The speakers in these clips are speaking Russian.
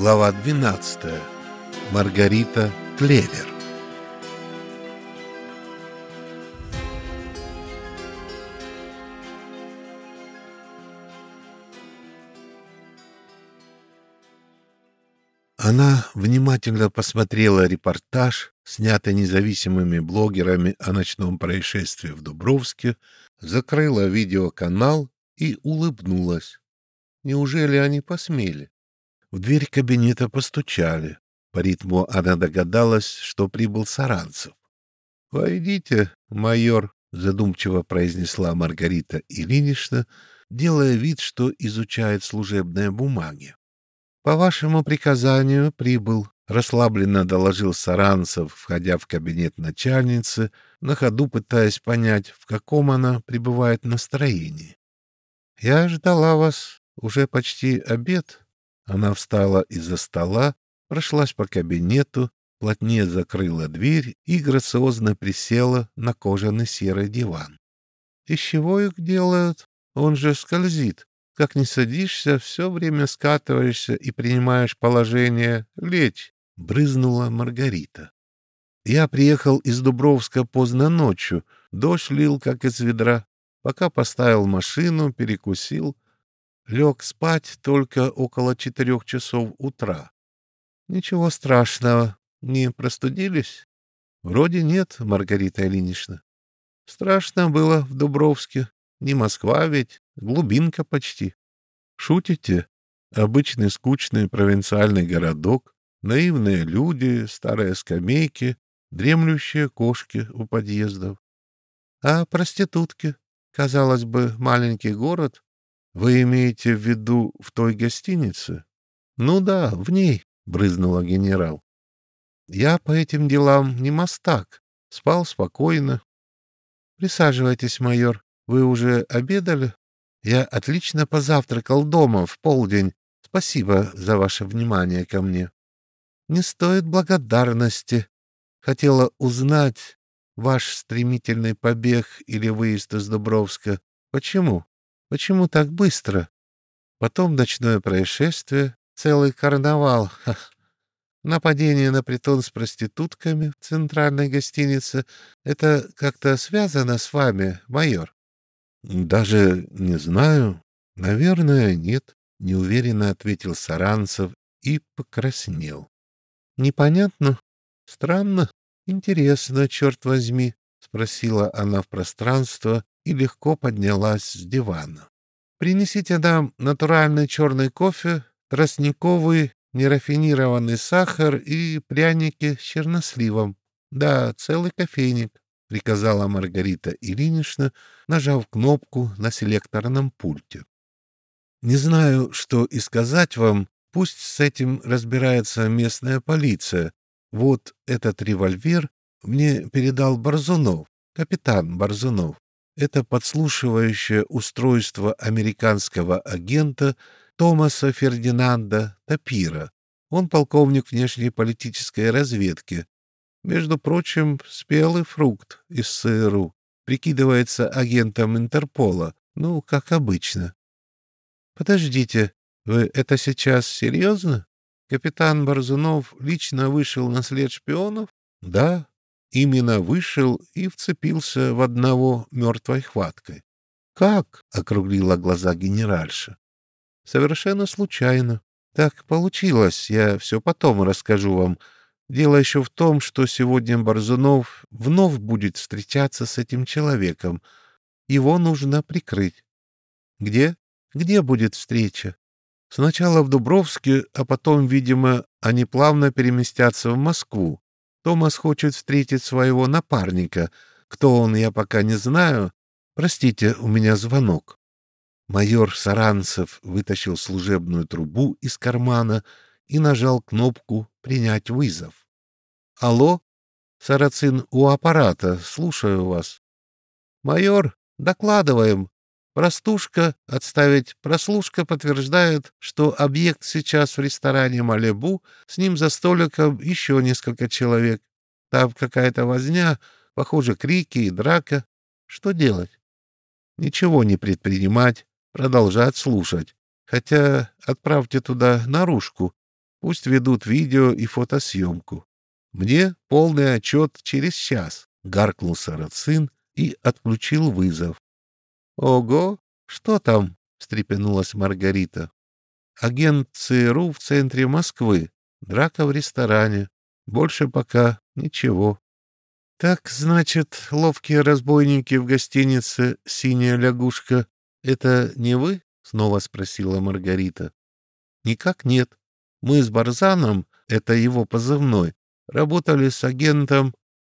Глава 12. Маргарита Клевер. Она внимательно посмотрела репортаж, снятый независимыми блогерами о ночном происшествии в Дубровске, закрыла видеоканал и улыбнулась. Неужели они посмели? В дверь кабинета постучали. По ритму она догадалась, что прибыл Саранцев. — Войдите, майор, — задумчиво произнесла Маргарита Ильинична, делая вид, что изучает служебные бумаги. — По вашему приказанию прибыл, — расслабленно доложил Саранцев, входя в кабинет начальницы, на ходу пытаясь понять, в каком она пребывает настроении. — Я ждала вас уже почти обед, она встала из-за стола, прошлась по кабинету, плотнее закрыла дверь и грациозно присела на кожаный серый диван. Из чего их делают? Он же скользит. Как не садишься, все время скатываешься и принимаешь положение «лечь», — брызнула Маргарита. Я приехал из Дубровска поздно ночью, дождь лил, как из ведра. Пока поставил машину, перекусил, Лег спать только около четырех часов утра. Ничего страшного. Не простудились? Вроде нет, Маргарита Ильинична. Страшно было в Дубровске. Не Москва ведь, глубинка почти. Шутите? Обычный скучный провинциальный городок, наивные люди, старые скамейки, дремлющие кошки у подъездов. А проститутки? Казалось бы, маленький город, вы имеете в виду в той гостинице? Ну да, в ней, брызнула генерал. Я по этим делам не мастак. Спал спокойно. Присаживайтесь, майор. Вы уже обедали? Я отлично позавтракал дома в полдень. Спасибо за ваше внимание ко мне. Не стоит благодарности. Хотела узнать ваш стремительный побег или выезд из Дубровска. Почему? Почему так быстро? Потом ночное происшествие, целый карнавал. Нападение на притон с проститутками в центральной гостинице. Это как-то связано с вами, майор? Даже не знаю. Наверное, нет, неуверенно ответил Саранцев и покраснел. Непонятно? Странно? Интересно, черт возьми, спросила она в пространство, и легко поднялась с дивана. «Принесите нам натуральный черный кофе, тростниковый, нерафинированный сахар и пряники с черносливом. Да, целый кофейник», — приказала Маргарита Ильинична, нажав кнопку на селекторном пульте. «Не знаю, что и сказать вам, пусть с этим разбирается местная полиция. Вот этот револьвер мне передал Борзунов, капитан Борзунов это подслушивающее устройство американского агента Томаса Фердинанда Тапира. Он полковник внешней политической разведки. Между прочим, спелый фрукт из СРУ. Прикидывается агентом Интерпола. Ну, как обычно. Подождите, вы это сейчас серьезно? Капитан Борзунов лично вышел на след шпионов? Да, именно вышел и вцепился в одного мертвой хваткой. «Как?» — округлила глаза генеральша. «Совершенно случайно. Так получилось, я все потом расскажу вам. Дело еще в том, что сегодня Борзунов вновь будет встречаться с этим человеком. Его нужно прикрыть. Где? Где будет встреча? Сначала в Дубровске, а потом, видимо, они плавно переместятся в Москву. Томас хочет встретить своего напарника. Кто он, я пока не знаю. Простите, у меня звонок. Майор Саранцев вытащил служебную трубу из кармана и нажал кнопку «Принять вызов». «Алло? Сарацин у аппарата. Слушаю вас». «Майор, докладываем. Простушка, отставить прослушка подтверждает, что объект сейчас в ресторане «Малебу», с ним за столиком еще несколько человек. Там какая-то возня, похоже, крики и драка. Что делать? Ничего не предпринимать, продолжать слушать. Хотя отправьте туда наружку. Пусть ведут видео и фотосъемку. Мне полный отчет через час, — гаркнул Сарацин и отключил вызов. — Ого, что там? — встрепенулась Маргарита. — Агент ЦРУ в центре Москвы. Драка в ресторане. Больше пока ничего. — Так, значит, ловкие разбойники в гостинице «Синяя лягушка» — это не вы? — снова спросила Маргарита. — Никак нет. Мы с Барзаном, это его позывной, работали с агентом.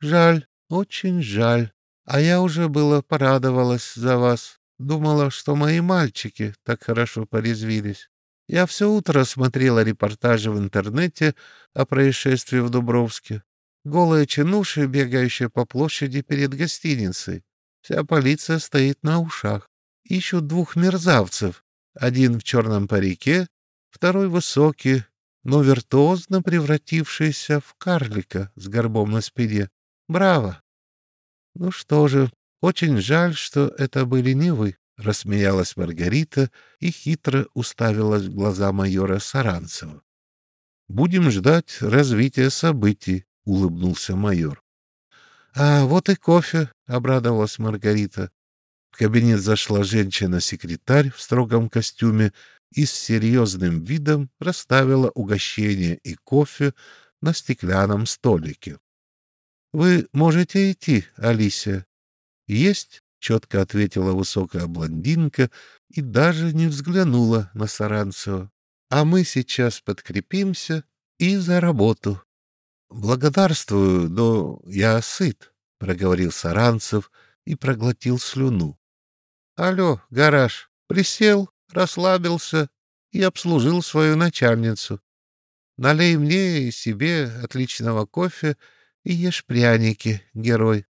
Жаль, очень жаль. А я уже было порадовалась за вас. Думала, что мои мальчики так хорошо порезвились. Я все утро смотрела репортажи в интернете о происшествии в Дубровске. Голые чинуши, бегающие по площади перед гостиницей. Вся полиция стоит на ушах. Ищут двух мерзавцев. Один в черном парике, второй высокий, но виртуозно превратившийся в карлика с горбом на спине. Браво! Ну что же, очень жаль, что это были не вы, — рассмеялась Маргарита и хитро уставилась в глаза майора Саранцева. — Будем ждать развития событий, — улыбнулся майор. — А вот и кофе, — обрадовалась Маргарита. В кабинет зашла женщина-секретарь в строгом костюме и с серьезным видом расставила угощение и кофе на стеклянном столике. — Вы можете идти, Алисия. — Есть, — четко ответила высокая блондинка и даже не взглянула на Саранцева. — А мы сейчас подкрепимся и за работу. — Благодарствую, но я сыт, — проговорил Саранцев и проглотил слюну. Алло, гараж, присел, расслабился и обслужил свою начальницу. Налей мне и себе отличного кофе и ешь пряники, герой.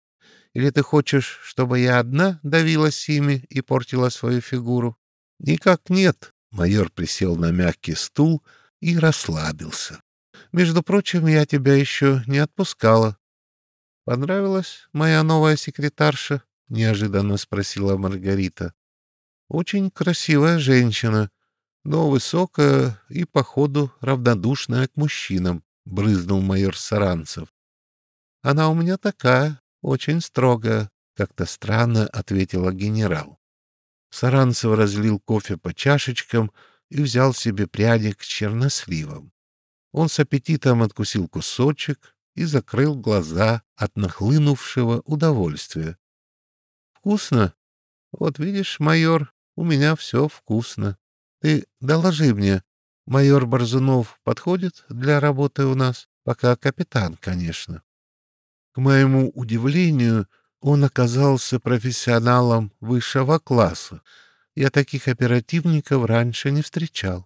Или ты хочешь, чтобы я одна давилась ими и портила свою фигуру? Никак нет. Майор присел на мягкий стул и расслабился. Между прочим, я тебя еще не отпускала. Понравилась моя новая секретарша? — неожиданно спросила Маргарита. «Очень красивая женщина, но высокая и, походу, равнодушная к мужчинам», — брызнул майор Саранцев. «Она у меня такая, очень строгая», — как-то странно ответила генерал. Саранцев разлил кофе по чашечкам и взял себе пряник с черносливом. Он с аппетитом откусил кусочек и закрыл глаза от нахлынувшего удовольствия. Вкусно? Вот видишь, майор, у меня все вкусно. Ты доложи мне, майор Борзунов подходит для работы у нас? Пока капитан, конечно. К моему удивлению, он оказался профессионалом высшего класса. Я таких оперативников раньше не встречал.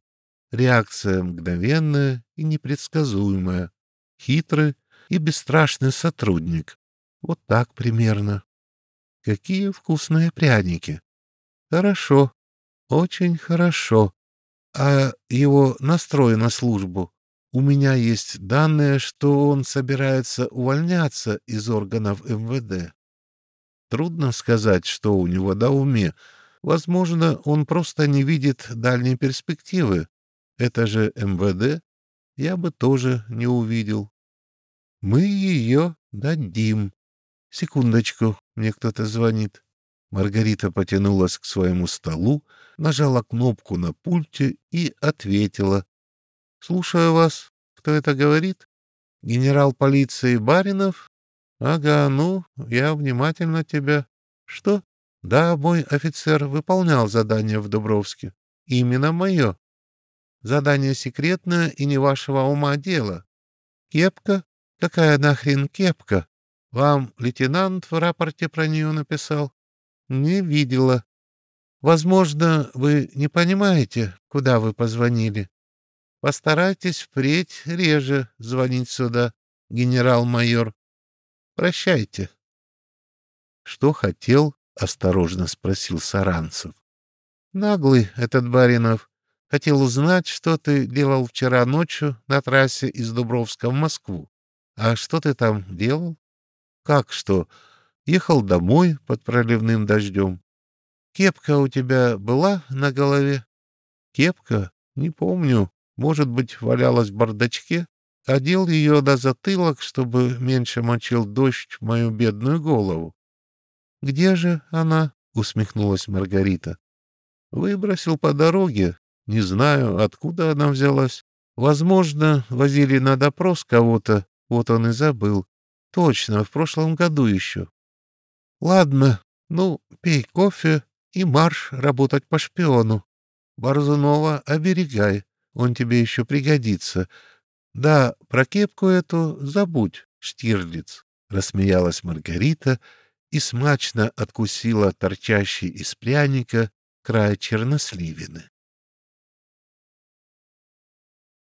Реакция мгновенная и непредсказуемая. Хитрый и бесстрашный сотрудник. Вот так примерно. Какие вкусные пряники! Хорошо, очень хорошо. А его настрой на службу? У меня есть данные, что он собирается увольняться из органов МВД. Трудно сказать, что у него до уме. Возможно, он просто не видит дальней перспективы. Это же МВД. Я бы тоже не увидел. Мы ее дадим. Секундочку, мне кто-то звонит. Маргарита потянулась к своему столу, нажала кнопку на пульте и ответила. — Слушаю вас. Кто это говорит? — Генерал полиции Баринов? — Ага, ну, я внимательно тебя. — Что? — Да, мой офицер выполнял задание в Дубровске. — Именно мое. Задание секретное и не вашего ума дело. Кепка? Какая нахрен кепка? Вам лейтенант в рапорте про нее написал? Не видела. Возможно, вы не понимаете, куда вы позвонили. Постарайтесь впредь реже звонить сюда, генерал-майор. Прощайте. Что хотел? Осторожно спросил Саранцев. Наглый этот Баринов. Хотел узнать, что ты делал вчера ночью на трассе из Дубровска в Москву. А что ты там делал? Как что? Ехал домой под проливным дождем. Кепка у тебя была на голове? Кепка? Не помню. Может быть, валялась в бардачке? Одел ее на затылок, чтобы меньше мочил дождь мою бедную голову. — Где же она? — усмехнулась Маргарита. — Выбросил по дороге. Не знаю, откуда она взялась. Возможно, возили на допрос кого-то, вот он и забыл. Точно, в прошлом году еще. Ладно, ну, пей кофе и марш работать по шпиону. Борзунова оберегай, он тебе еще пригодится. Да, про кепку эту забудь, Штирлиц, — рассмеялась Маргарита и смачно откусила торчащий из пряника край черносливины.